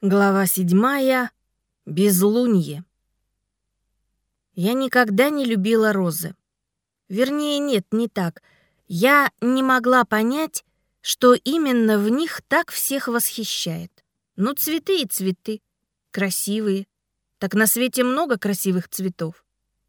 Глава седьмая. Безлунье. Я никогда не любила розы. Вернее, нет, не так. Я не могла понять, что именно в них так всех восхищает. Ну, цветы и цветы. Красивые. Так на свете много красивых цветов.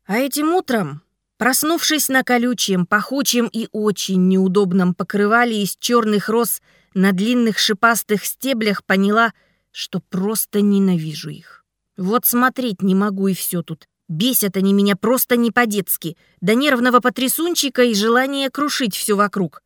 А этим утром, проснувшись на колючем, пахучем и очень неудобном покрывале из черных роз на длинных шипастых стеблях, поняла — что просто ненавижу их. Вот смотреть не могу и все тут. Бесят они меня просто не по-детски, до нервного потрясунчика и желания крушить все вокруг.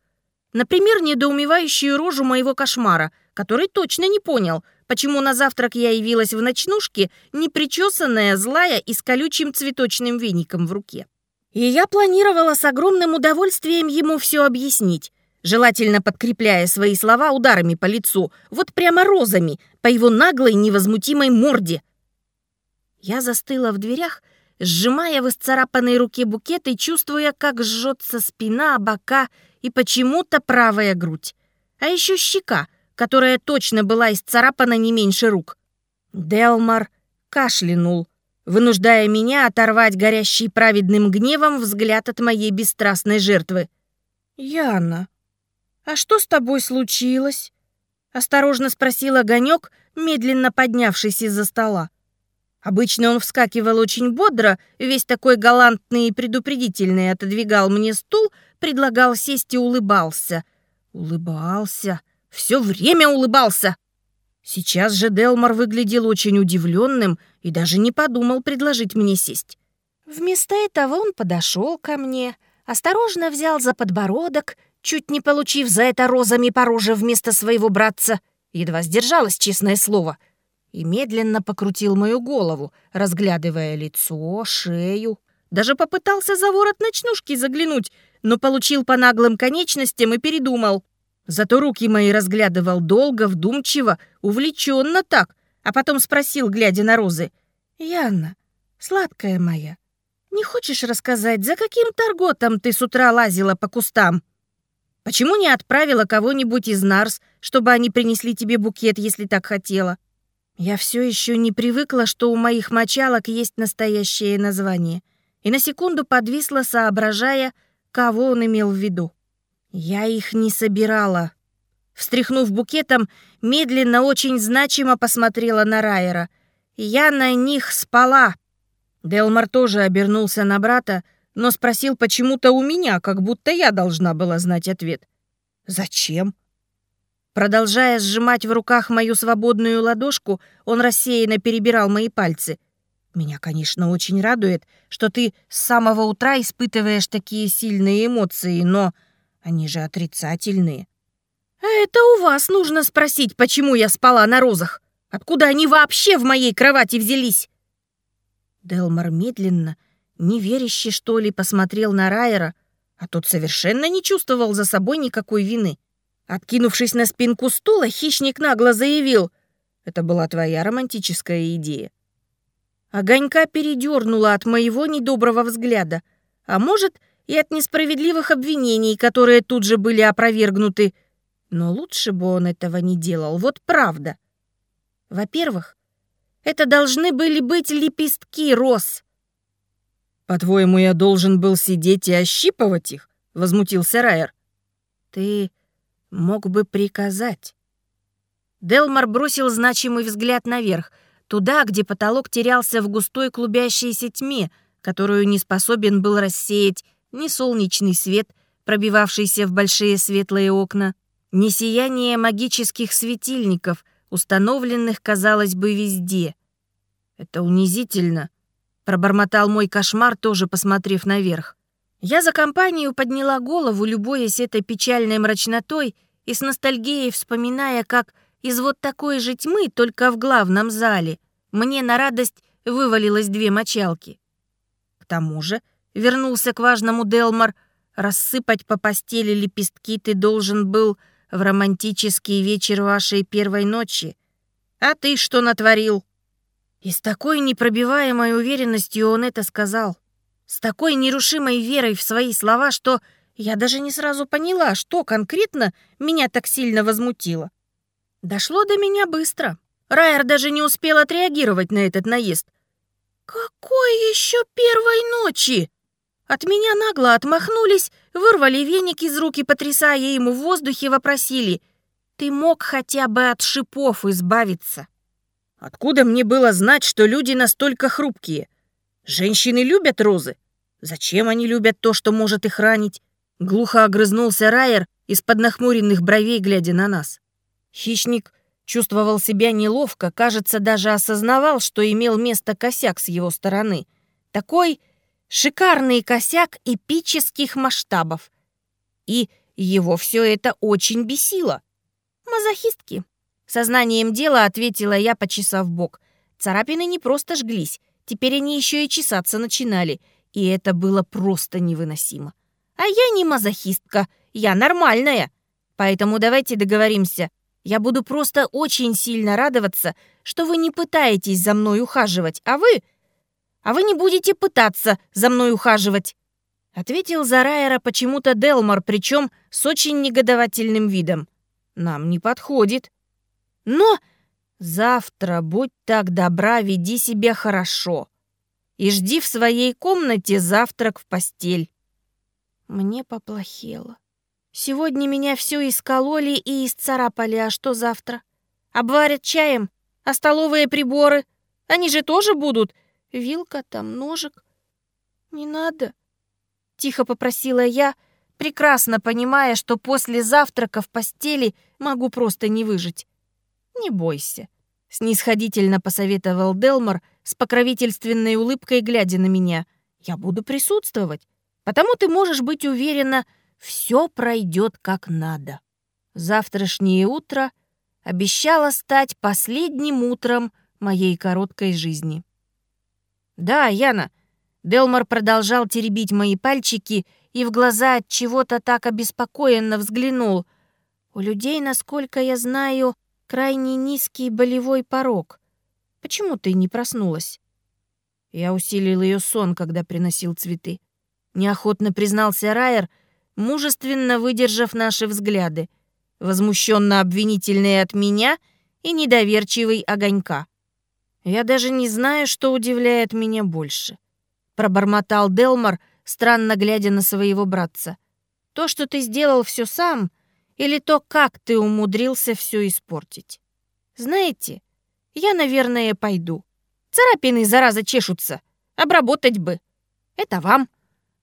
Например, недоумевающую рожу моего кошмара, который точно не понял, почему на завтрак я явилась в ночнушке, непричесанная, злая и с колючим цветочным веником в руке. И я планировала с огромным удовольствием ему все объяснить, желательно подкрепляя свои слова ударами по лицу, вот прямо розами, по его наглой невозмутимой морде. Я застыла в дверях, сжимая в исцарапанной руке букет и чувствуя, как жжется спина, бока и почему-то правая грудь. А еще щека, которая точно была исцарапана не меньше рук. Делмар кашлянул, вынуждая меня оторвать горящий праведным гневом взгляд от моей бесстрастной жертвы. «Яна, «А что с тобой случилось?» — осторожно спросил Огонек, медленно поднявшись из-за стола. Обычно он вскакивал очень бодро, весь такой галантный и предупредительный, отодвигал мне стул, предлагал сесть и улыбался. Улыбался. Все время улыбался. Сейчас же Делмар выглядел очень удивленным и даже не подумал предложить мне сесть. Вместо этого он подошел ко мне, осторожно взял за подбородок чуть не получив за это розами по роже вместо своего братца, едва сдержалась, честное слово, и медленно покрутил мою голову, разглядывая лицо, шею. Даже попытался за ворот ночнушки заглянуть, но получил по наглым конечностям и передумал. Зато руки мои разглядывал долго, вдумчиво, увлеченно так, а потом спросил, глядя на розы, «Янна, сладкая моя, не хочешь рассказать, за каким торготом ты с утра лазила по кустам?» Почему не отправила кого-нибудь из Нарс, чтобы они принесли тебе букет, если так хотела? Я все еще не привыкла, что у моих мочалок есть настоящее название, и на секунду подвисла, соображая, кого он имел в виду. Я их не собирала. Встряхнув букетом, медленно, очень значимо посмотрела на Райера. Я на них спала. Делмар тоже обернулся на брата, но спросил почему-то у меня, как будто я должна была знать ответ. «Зачем?» Продолжая сжимать в руках мою свободную ладошку, он рассеянно перебирал мои пальцы. «Меня, конечно, очень радует, что ты с самого утра испытываешь такие сильные эмоции, но они же отрицательные». «А это у вас нужно спросить, почему я спала на розах. Откуда они вообще в моей кровати взялись?» Делмар медленно, неверяще, что ли, посмотрел на Райера, а тот совершенно не чувствовал за собой никакой вины. Откинувшись на спинку стула, хищник нагло заявил, «Это была твоя романтическая идея». Огонька передернула от моего недоброго взгляда, а может, и от несправедливых обвинений, которые тут же были опровергнуты. Но лучше бы он этого не делал, вот правда. Во-первых, это должны были быть лепестки роз, «По-твоему, я должен был сидеть и ощипывать их?» — возмутился Райер. «Ты мог бы приказать». Делмар бросил значимый взгляд наверх, туда, где потолок терялся в густой клубящейся тьме, которую не способен был рассеять ни солнечный свет, пробивавшийся в большие светлые окна, ни сияние магических светильников, установленных, казалось бы, везде. Это унизительно, Пробормотал мой кошмар, тоже посмотрев наверх. Я за компанию подняла голову, любуясь этой печальной мрачнотой и с ностальгией вспоминая, как из вот такой же тьмы, только в главном зале, мне на радость вывалилось две мочалки. К тому же, вернулся к важному Делмар, рассыпать по постели лепестки ты должен был в романтический вечер вашей первой ночи. А ты что натворил? И с такой непробиваемой уверенностью он это сказал. С такой нерушимой верой в свои слова, что я даже не сразу поняла, что конкретно меня так сильно возмутило. Дошло до меня быстро. Райер даже не успел отреагировать на этот наезд. «Какой еще первой ночи?» От меня нагло отмахнулись, вырвали веник из руки, потрясая ему в воздухе, вопросили. «Ты мог хотя бы от шипов избавиться?» Откуда мне было знать, что люди настолько хрупкие? Женщины любят розы. Зачем они любят то, что может их ранить? Глухо огрызнулся Райер из-под нахмуренных бровей, глядя на нас. Хищник чувствовал себя неловко, кажется, даже осознавал, что имел место косяк с его стороны. Такой шикарный косяк эпических масштабов. И его все это очень бесило. Мазохистки. Сознанием дела ответила я, почесав бок. Царапины не просто жглись, теперь они еще и чесаться начинали, и это было просто невыносимо. А я не мазохистка, я нормальная. Поэтому давайте договоримся. Я буду просто очень сильно радоваться, что вы не пытаетесь за мной ухаживать, а вы... А вы не будете пытаться за мной ухаживать. Ответил за Райера почему-то Делмор, причем с очень негодовательным видом. Нам не подходит. Но завтра, будь так добра, веди себя хорошо. И жди в своей комнате завтрак в постель. Мне поплохело. Сегодня меня все искололи и исцарапали, а что завтра? Обварят чаем, а столовые приборы? Они же тоже будут? Вилка там, ножик. Не надо. Тихо попросила я, прекрасно понимая, что после завтрака в постели могу просто не выжить. «Не бойся», — снисходительно посоветовал Делмор с покровительственной улыбкой, глядя на меня. «Я буду присутствовать. Потому ты можешь быть уверена, все пройдет как надо. Завтрашнее утро обещало стать последним утром моей короткой жизни. Да, Яна, Делмар продолжал теребить мои пальчики и в глаза от чего-то так обеспокоенно взглянул. У людей, насколько я знаю, крайне низкий болевой порог. Почему ты не проснулась? Я усилил ее сон, когда приносил цветы. Неохотно признался Райер, мужественно выдержав наши взгляды, возмущенно обвинительные от меня и недоверчивый огонька. Я даже не знаю, что удивляет меня больше. Пробормотал Делмар, странно глядя на своего братца. То, что ты сделал все сам, или то, как ты умудрился все испортить. Знаете, я, наверное, пойду. Царапины, зараза, чешутся. Обработать бы. Это вам.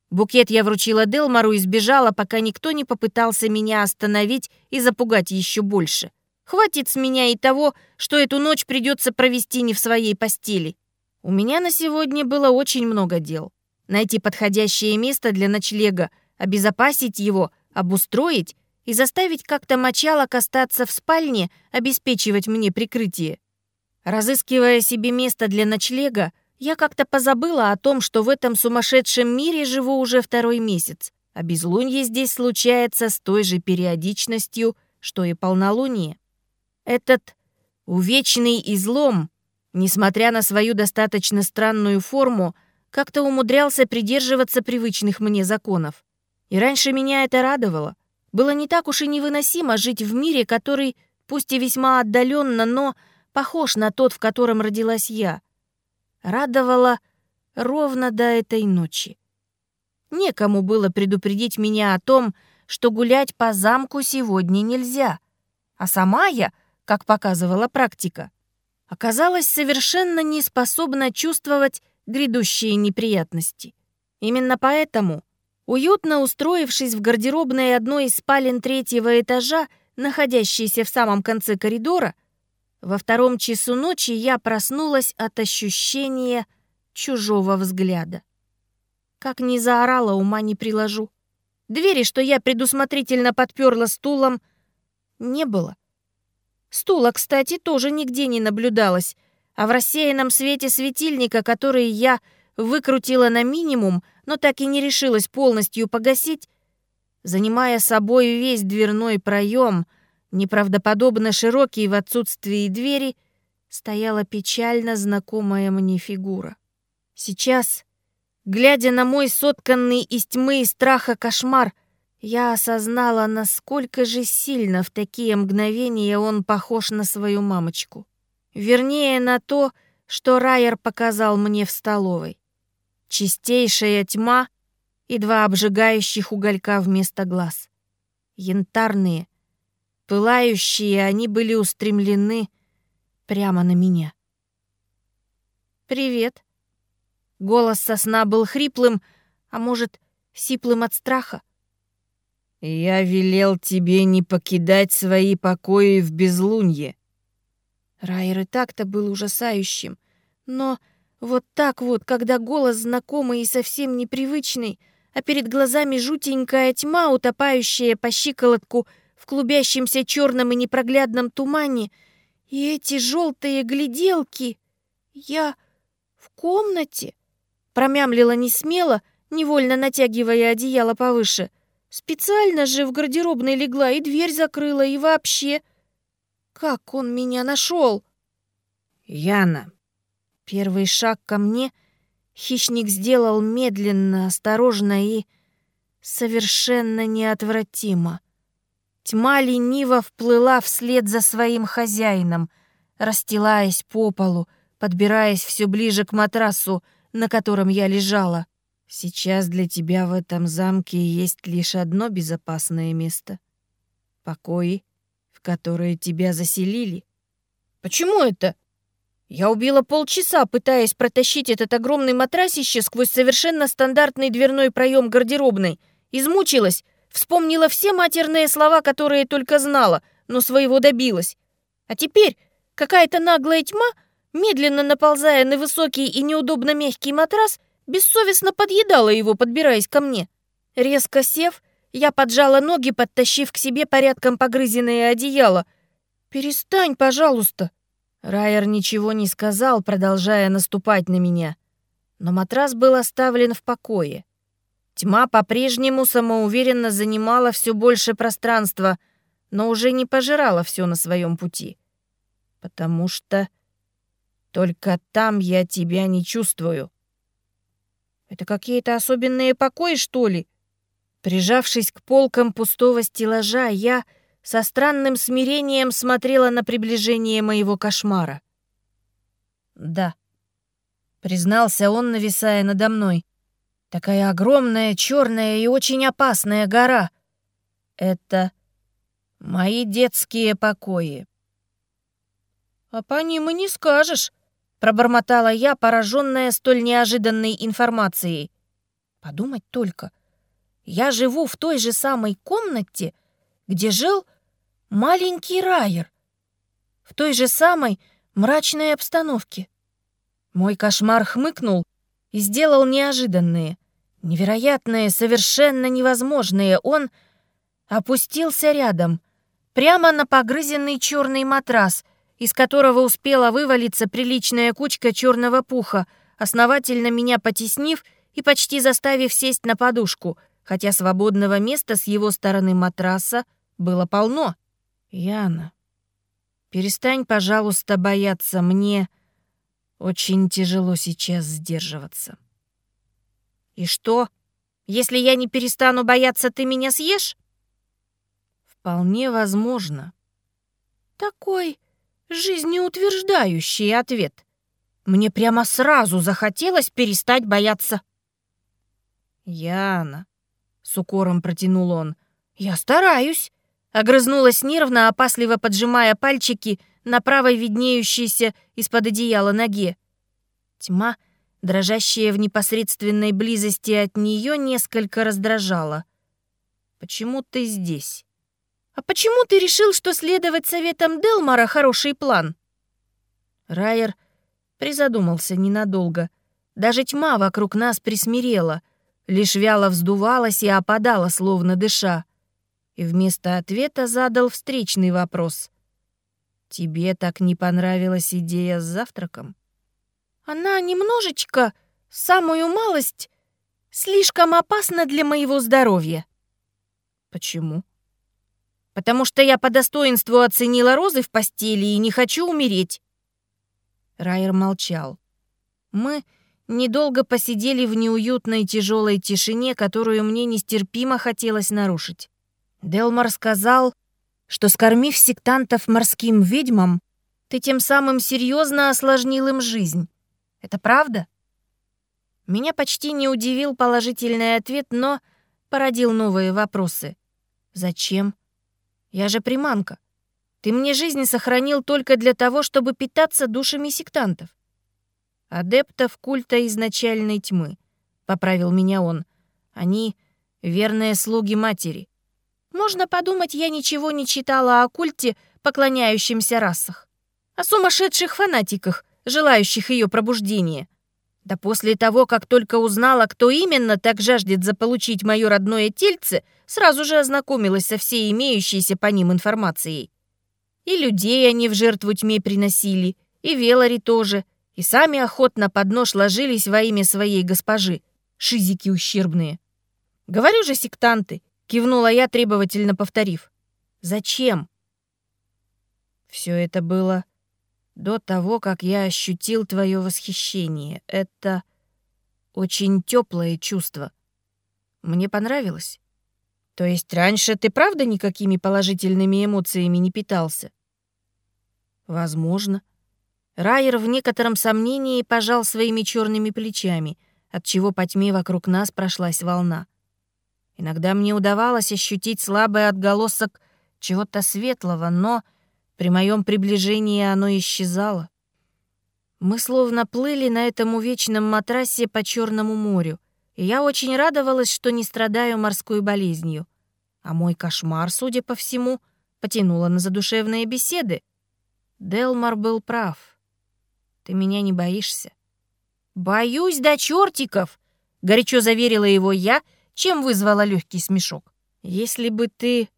Букет я вручила Делмару и сбежала, пока никто не попытался меня остановить и запугать еще больше. Хватит с меня и того, что эту ночь придется провести не в своей постели. У меня на сегодня было очень много дел. Найти подходящее место для ночлега, обезопасить его, обустроить и заставить как-то мочалок остаться в спальне, обеспечивать мне прикрытие. Разыскивая себе место для ночлега, я как-то позабыла о том, что в этом сумасшедшем мире живу уже второй месяц, а безлунье здесь случается с той же периодичностью, что и полнолуние. Этот увечный излом, несмотря на свою достаточно странную форму, как-то умудрялся придерживаться привычных мне законов. И раньше меня это радовало. Было не так уж и невыносимо жить в мире, который, пусть и весьма отдаленно, но похож на тот, в котором родилась я радовало ровно до этой ночи. Некому было предупредить меня о том, что гулять по замку сегодня нельзя, а сама я, как показывала практика, оказалась совершенно не способна чувствовать грядущие неприятности. Именно поэтому, уютно устроившись в гардеробной одной из спален третьего этажа, находящейся в самом конце коридора, во втором часу ночи я проснулась от ощущения чужого взгляда. Как ни заорала, ума не приложу. Двери, что я предусмотрительно подперла стулом, не было. Стула, кстати, тоже нигде не наблюдалось, а в рассеянном свете светильника, который я выкрутила на минимум, но так и не решилась полностью погасить, занимая собой весь дверной проем — неправдоподобно широкий в отсутствии двери, стояла печально знакомая мне фигура. Сейчас, глядя на мой сотканный из тьмы и страха кошмар, я осознала, насколько же сильно в такие мгновения он похож на свою мамочку. Вернее, на то, что Райер показал мне в столовой. Чистейшая тьма и два обжигающих уголька вместо глаз. Янтарные, пылающие, они были устремлены прямо на меня. «Привет». Голос сосна был хриплым, а может, сиплым от страха. «Я велел тебе не покидать свои покои в безлунье». Райер и так-то был ужасающим, но вот так вот, когда голос знакомый и совсем непривычный, а перед глазами жутенькая тьма, утопающая по щиколотку в клубящемся черном и непроглядном тумане, и эти желтые гляделки, я в комнате, промямлила не смело, невольно натягивая одеяло повыше — Специально же в гардеробной легла и дверь закрыла, и вообще... Как он меня нашел? Яна. Первый шаг ко мне хищник сделал медленно, осторожно и совершенно неотвратимо. Тьма лениво вплыла вслед за своим хозяином, расстилаясь по полу, подбираясь все ближе к матрасу, на котором я лежала. Сейчас для тебя в этом замке есть лишь одно безопасное место. Покои, в которые тебя заселили. Почему это? Я убила полчаса, пытаясь протащить этот огромный матрасище сквозь совершенно стандартный дверной проем гардеробной. Измучилась, вспомнила все матерные слова, которые только знала, но своего добилась. А теперь какая-то наглая тьма, медленно наползая на высокий и неудобно мягкий матрас, бессовестно подъедала его, подбираясь ко мне. Резко сев, я поджала ноги, подтащив к себе порядком погрызенное одеяло. «Перестань, пожалуйста!» Райер ничего не сказал, продолжая наступать на меня. Но матрас был оставлен в покое. Тьма по-прежнему самоуверенно занимала все больше пространства, но уже не пожирала все на своем пути. Потому что только там я тебя не чувствую. Это какие-то особенные покои, что ли? Прижавшись к полкам пустого стеллажа, я со странным смирением смотрела на приближение моего кошмара. «Да», — признался он, нависая надо мной. «Такая огромная, черная и очень опасная гора. Это мои детские покои». «А по ним и не скажешь», Пробормотала я, пораженная столь неожиданной информацией. Подумать только. Я живу в той же самой комнате, где жил маленький Райер. В той же самой мрачной обстановке. Мой кошмар хмыкнул и сделал неожиданные, невероятные, совершенно невозможные. Он опустился рядом, прямо на погрызенный черный матрас — из которого успела вывалиться приличная кучка черного пуха, основательно меня потеснив и почти заставив сесть на подушку, хотя свободного места с его стороны матраса было полно. «Яна, перестань, пожалуйста, бояться. Мне очень тяжело сейчас сдерживаться». «И что? Если я не перестану бояться, ты меня съешь?» «Вполне возможно». «Такой жизнеутверждающий ответ. Мне прямо сразу захотелось перестать бояться. «Яна», — с укором протянул он, — «я стараюсь», — огрызнулась нервно, опасливо поджимая пальчики на правой виднеющейся из-под одеяла ноге. Тьма, дрожащая в непосредственной близости от нее, несколько раздражала. «Почему ты здесь?» «А почему ты решил, что следовать советам Делмара хороший план?» Райер призадумался ненадолго. Даже тьма вокруг нас присмирела, лишь вяло вздувалась и опадала, словно дыша. И вместо ответа задал встречный вопрос. «Тебе так не понравилась идея с завтраком?» «Она немножечко, самую малость, слишком опасна для моего здоровья». «Почему?» потому что я по достоинству оценила розы в постели и не хочу умереть». Райер молчал. Мы недолго посидели в неуютной тяжелой тишине, которую мне нестерпимо хотелось нарушить. Делмар сказал, что, скормив сектантов морским ведьмам, ты тем самым серьезно осложнил им жизнь. Это правда? Меня почти не удивил положительный ответ, но породил новые вопросы. Зачем? Я же приманка. Ты мне жизнь сохранил только для того, чтобы питаться душами сектантов. Адептов культа изначальной тьмы, поправил меня он. Они верные слуги матери. Можно подумать, я ничего не читала о культе, поклоняющемся расах. О сумасшедших фанатиках, желающих ее пробуждения. Да после того, как только узнала, кто именно так жаждет заполучить мое родное тельце, сразу же ознакомилась со всей имеющейся по ним информацией. И людей они в жертву тьме приносили, и Велари тоже, и сами охотно под нож ложились во имя своей госпожи, шизики ущербные. «Говорю же, сектанты!» — кивнула я, требовательно повторив. «Зачем?» Все это было до того, как я ощутил твое восхищение. Это очень теплое чувство. Мне понравилось. То есть раньше ты правда никакими положительными эмоциями не питался? Возможно. Райер в некотором сомнении пожал своими черными плечами, отчего по тьме вокруг нас прошлась волна. Иногда мне удавалось ощутить слабый отголосок чего-то светлого, но при моем приближении оно исчезало. Мы словно плыли на этом увечном матрасе по Черному морю, и я очень радовалась, что не страдаю морской болезнью. А мой кошмар, судя по всему, потянуло на задушевные беседы. Делмар был прав. Ты меня не боишься? «Боюсь до чертиков!» — горячо заверила его я, чем вызвала легкий смешок. «Если бы ты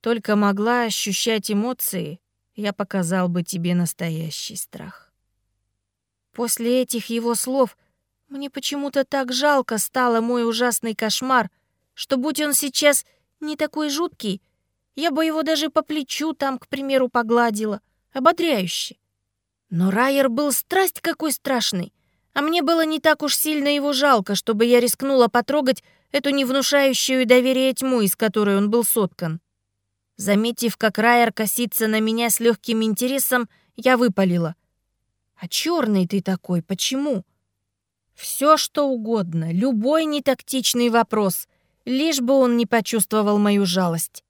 только могла ощущать эмоции, я показал бы тебе настоящий страх. После этих его слов мне почему-то так жалко стало мой ужасный кошмар, что будь он сейчас не такой жуткий, я бы его даже по плечу там, к примеру, погладила, ободряюще. Но Райер был страсть какой страшный, а мне было не так уж сильно его жалко, чтобы я рискнула потрогать эту невнушающую доверие тьму, из которой он был соткан. Заметив, как Райер косится на меня с легким интересом, я выпалила. «А черный ты такой, почему?» Все что угодно, любой нетактичный вопрос, лишь бы он не почувствовал мою жалость.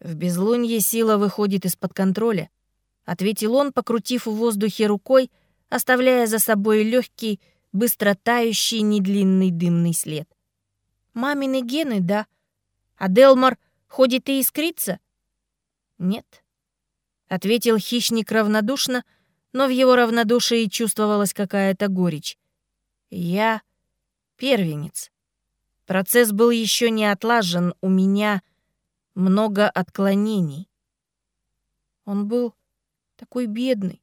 В безлунье сила выходит из-под контроля, ответил он, покрутив в воздухе рукой, оставляя за собой легкий, быстро тающий недлинный дымный след. Мамины гены, да. А Делмар Ходит и искрится? Нет. Ответил хищник равнодушно, но в его равнодушии чувствовалась какая-то горечь. Я первенец. Процесс был еще не отлажен, у меня много отклонений. Он был такой бедный,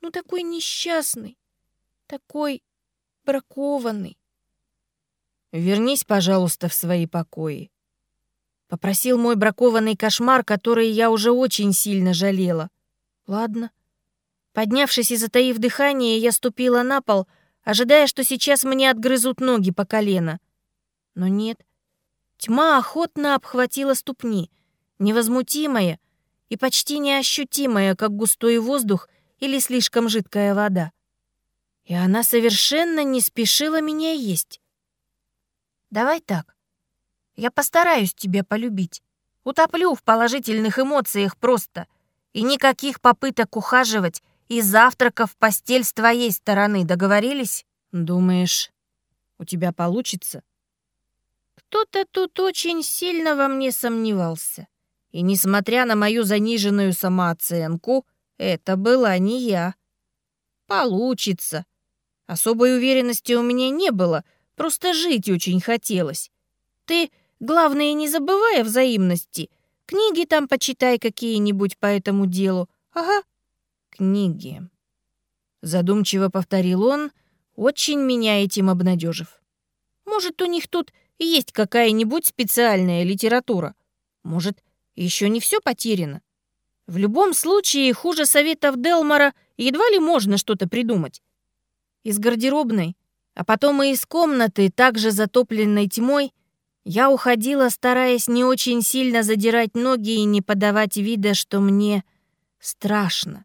ну такой несчастный, такой бракованный. Вернись, пожалуйста, в свои покои. Попросил мой бракованный кошмар, который я уже очень сильно жалела. Ладно. Поднявшись и затаив дыхание, я ступила на пол, ожидая, что сейчас мне отгрызут ноги по колено. Но нет. Тьма охотно обхватила ступни, невозмутимая и почти неощутимая, как густой воздух или слишком жидкая вода. И она совершенно не спешила меня есть. «Давай так. Я постараюсь тебя полюбить. Утоплю в положительных эмоциях просто. И никаких попыток ухаживать и завтраков в постель с твоей стороны. Договорились? Думаешь, у тебя получится? Кто-то тут очень сильно во мне сомневался. И несмотря на мою заниженную самооценку, это была не я. Получится. Особой уверенности у меня не было, просто жить очень хотелось. Ты Главное, не забывай о взаимности. Книги там почитай какие-нибудь по этому делу. Ага, книги. Задумчиво повторил он, очень меня этим обнадежив. Может, у них тут есть какая-нибудь специальная литература? Может, еще не все потеряно? В любом случае, хуже советов Делмара едва ли можно что-то придумать. Из гардеробной, а потом и из комнаты, также затопленной тьмой, я уходила, стараясь не очень сильно задирать ноги и не подавать вида, что мне страшно.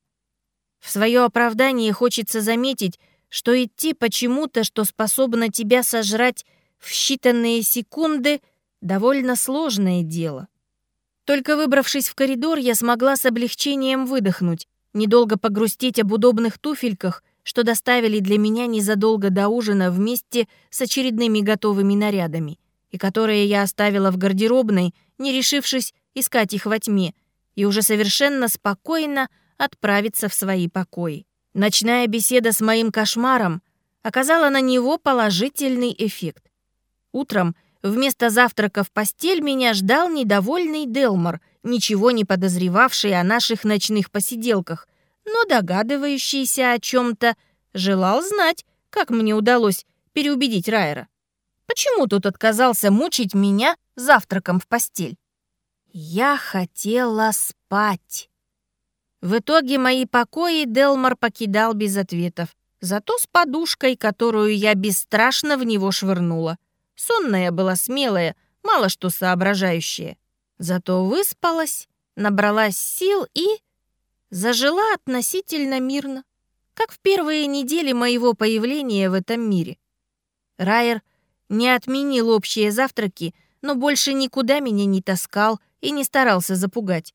В свое оправдание хочется заметить, что идти почему-то, что способно тебя сожрать в считанные секунды, довольно сложное дело. Только выбравшись в коридор, я смогла с облегчением выдохнуть, недолго погрустить об удобных туфельках, что доставили для меня незадолго до ужина вместе с очередными готовыми нарядами, и которые я оставила в гардеробной, не решившись искать их во тьме, и уже совершенно спокойно отправиться в свои покои. Ночная беседа с моим кошмаром оказала на него положительный эффект. Утром вместо завтрака в постель меня ждал недовольный Делмор, ничего не подозревавший о наших ночных посиделках, но догадывающийся о чем-то, желал знать, как мне удалось переубедить Райера. Почему тот отказался мучить меня завтраком в постель? Я хотела спать. В итоге мои покои Делмар покидал без ответов, зато с подушкой, которую я бесстрашно в него швырнула. Сонная была смелая, мало что соображающая. Зато выспалась, набралась сил и... зажила относительно мирно, как в первые недели моего появления в этом мире. Райер не отменил общие завтраки, но больше никуда меня не таскал и не старался запугать.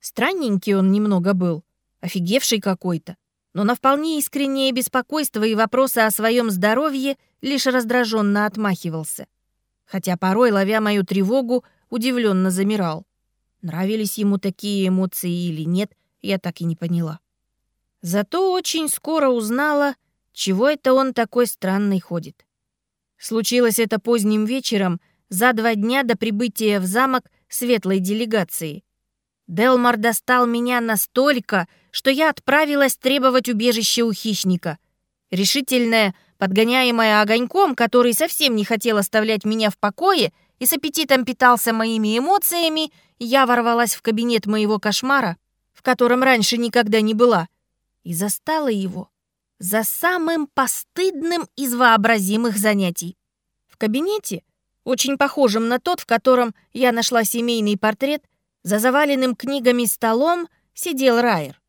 Странненький он немного был, офигевший какой-то. Но на вполне искреннее беспокойство и вопросы о своем здоровье лишь раздраженно отмахивался. Хотя порой, ловя мою тревогу, удивленно замирал. Нравились ему такие эмоции или нет, я так и не поняла. Зато очень скоро узнала, чего это он такой странный ходит. Случилось это поздним вечером, за два дня до прибытия в замок светлой делегации. Делмар достал меня настолько, что я отправилась требовать убежище у хищника. Решительная, подгоняемая огоньком, который совсем не хотел оставлять меня в покое и с аппетитом питался моими эмоциями, я ворвалась в кабинет моего кошмара, котором раньше никогда не была, и застала его за самым постыдным из вообразимых занятий. В кабинете, очень похожем на тот, в котором я нашла семейный портрет, за заваленным книгами столом сидел Райер.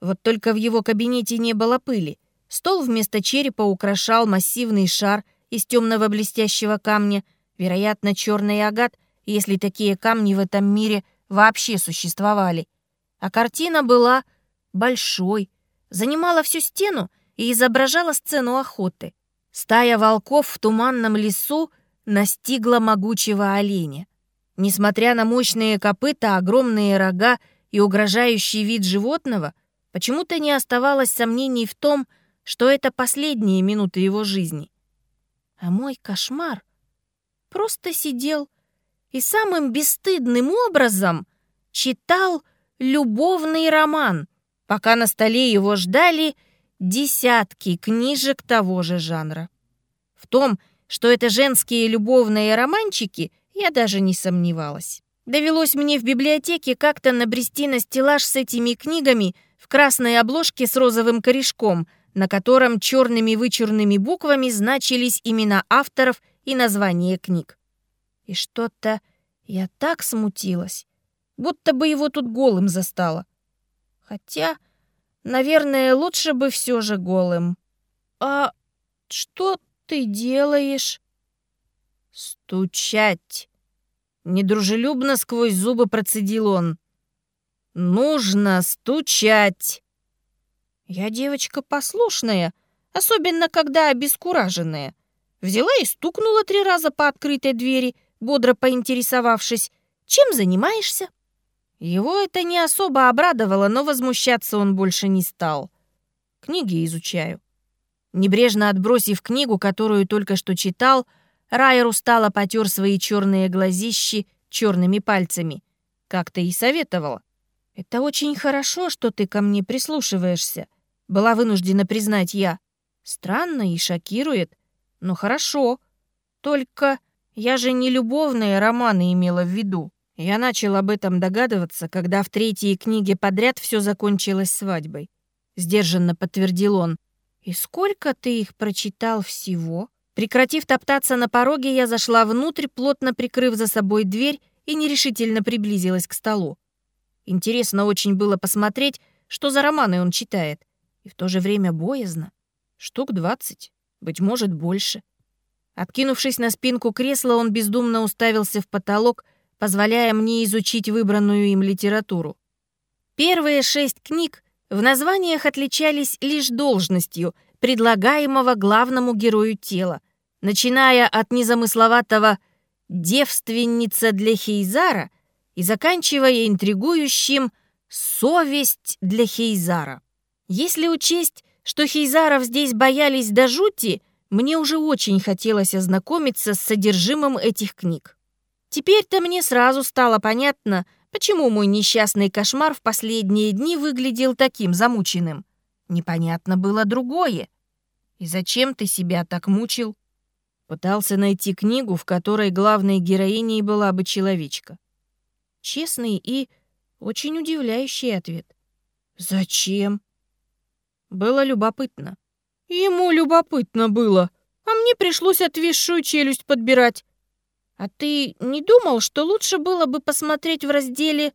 Вот только в его кабинете не было пыли. Стол вместо черепа украшал массивный шар из темного блестящего камня, вероятно, черный агат, если такие камни в этом мире вообще существовали. А картина была большой, занимала всю стену и изображала сцену охоты. Стая волков в туманном лесу настигла могучего оленя. Несмотря на мощные копыта, огромные рога и угрожающий вид животного, почему-то не оставалось сомнений в том, что это последние минуты его жизни. А мой кошмар просто сидел и самым бесстыдным образом читал любовный роман, пока на столе его ждали десятки книжек того же жанра. В том, что это женские любовные романчики — я даже не сомневалась. Довелось мне в библиотеке как-то набрести на стеллаж с этими книгами в красной обложке с розовым корешком, на котором черными вычурными буквами значились имена авторов и названия книг. И что-то я так смутилась, будто бы его тут голым застала. Хотя, наверное, лучше бы все же голым. «А что ты делаешь?» «Стучать!» Недружелюбно сквозь зубы процедил он. «Нужно стучать!» Я девочка послушная, особенно когда обескураженная. Взяла и стукнула три раза по открытой двери, бодро поинтересовавшись, чем занимаешься? Его это не особо обрадовало, но возмущаться он больше не стал. Книги изучаю. Небрежно отбросив книгу, которую только что читал, Райер устало потер свои черные глазищи черными пальцами. Как ты и советовала. «Это очень хорошо, что ты ко мне прислушиваешься», — была вынуждена признать я. Странно и шокирует, но хорошо. Только я же не любовные романы имела в виду. Я начал об этом догадываться, когда в третьей книге подряд все закончилось свадьбой. Сдержанно подтвердил он. «И сколько ты их прочитал всего?» Прекратив топтаться на пороге, я зашла внутрь, плотно прикрыв за собой дверь и нерешительно приблизилась к столу. Интересно очень было посмотреть, что за романы он читает. и в то же время боязно. Штук двадцать, быть может, больше. Откинувшись на спинку кресла, он бездумно уставился в потолок, позволяя мне изучить выбранную им литературу. Первые шесть книг в названиях отличались лишь должностью, предлагаемого главному герою тела, начиная от незамысловатого «девственница для Хейзара» и заканчивая интригующим «совесть для Хейзара». Если учесть, что Хейзаров здесь боялись до жути, мне уже очень хотелось ознакомиться с содержимым этих книг. Теперь-то мне сразу стало понятно, почему мой несчастный кошмар в последние дни выглядел таким замученным. Непонятно было другое. И зачем ты себя так мучил? Пытался найти книгу, в которой главной героиней была бы человечка. Честный и очень удивляющий ответ. Зачем? Было любопытно. Ему любопытно было, а мне пришлось отвисшую челюсть подбирать. А ты не думал, что лучше было бы посмотреть в разделе,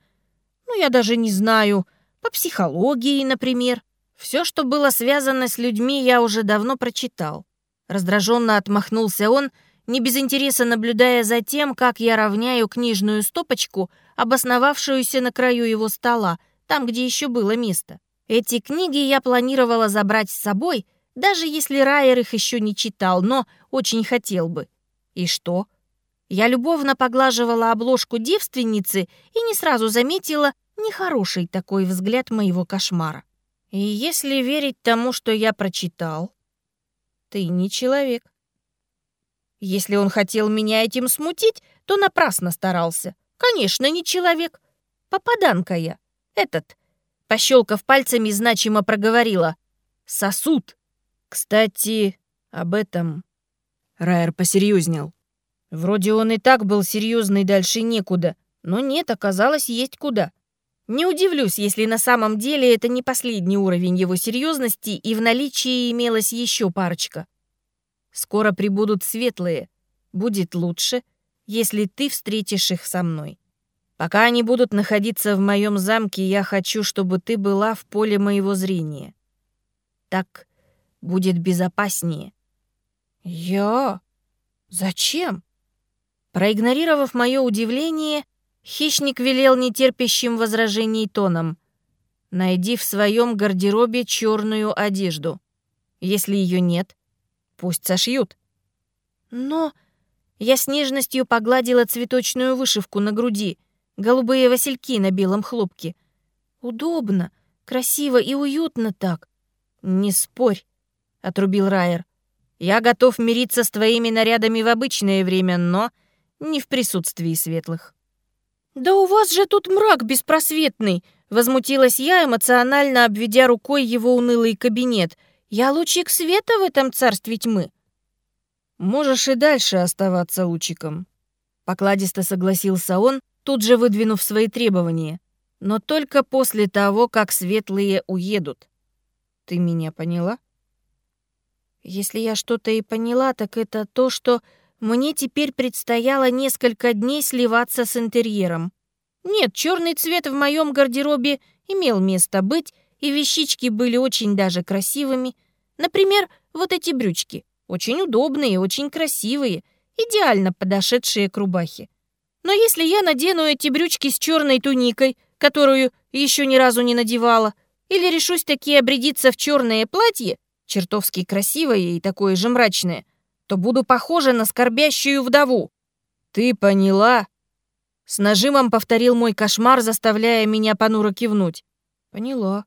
ну, я даже не знаю, по психологии, например? Все, что было связано с людьми, я уже давно прочитал. Раздраженно отмахнулся он, не без интереса наблюдая за тем, как я равняю книжную стопочку, обосновавшуюся на краю его стола, там, где еще было место. Эти книги я планировала забрать с собой, даже если Райер их еще не читал, но очень хотел бы. И что? Я любовно поглаживала обложку девственницы и не сразу заметила нехороший такой взгляд моего кошмара. И если верить тому, что я прочитал, ты не человек. Если он хотел меня этим смутить, то напрасно старался. Конечно, не человек. Попаданка я. Этот. Пощелкав пальцами, значимо проговорила. Сосуд. Кстати, об этом... Райер посерьезнел. Вроде он и так был серьезный дальше некуда, но нет, оказалось, есть куда. Не удивлюсь, если на самом деле это не последний уровень его серьезности и в наличии имелась еще парочка. Скоро прибудут светлые. Будет лучше, если ты встретишь их со мной. Пока они будут находиться в моем замке, я хочу, чтобы ты была в поле моего зрения. Так будет безопаснее. Я? Зачем? Проигнорировав мое удивление, хищник велел нетерпящим возражений тоном. «Найди в своем гардеробе черную одежду. Если ее нет, пусть сошьют». «Но...» Я с нежностью погладила цветочную вышивку на груди, голубые васильки на белом хлопке. «Удобно, красиво и уютно так». «Не спорь», — отрубил Райер. «Я готов мириться с твоими нарядами в обычное время, но не в присутствии светлых. «Да у вас же тут мрак беспросветный!» — возмутилась я, эмоционально обведя рукой его унылый кабинет. «Я лучик света в этом царстве тьмы!» «Можешь и дальше оставаться лучиком», — покладисто согласился он, тут же выдвинув свои требования. «Но только после того, как светлые уедут. Ты меня поняла?» «Если я что-то и поняла, так это то, что мне теперь предстояло несколько дней сливаться с интерьером. Нет, черный цвет в моем гардеробе имел место быть, и вещички были очень даже красивыми. Например, вот эти брючки. Очень удобные, очень красивые, идеально подошедшие к рубахе. Но если я надену эти брючки с черной туникой, которую еще ни разу не надевала, или решусь таки обрядиться в черное платье, чертовски красивое и такое же мрачное, то буду похожа на скорбящую вдову. Ты поняла? С нажимом повторил мой кошмар, заставляя меня понуро кивнуть. Поняла.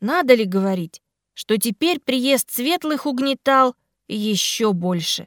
Надо ли говорить, что теперь приезд светлых угнетал еще больше?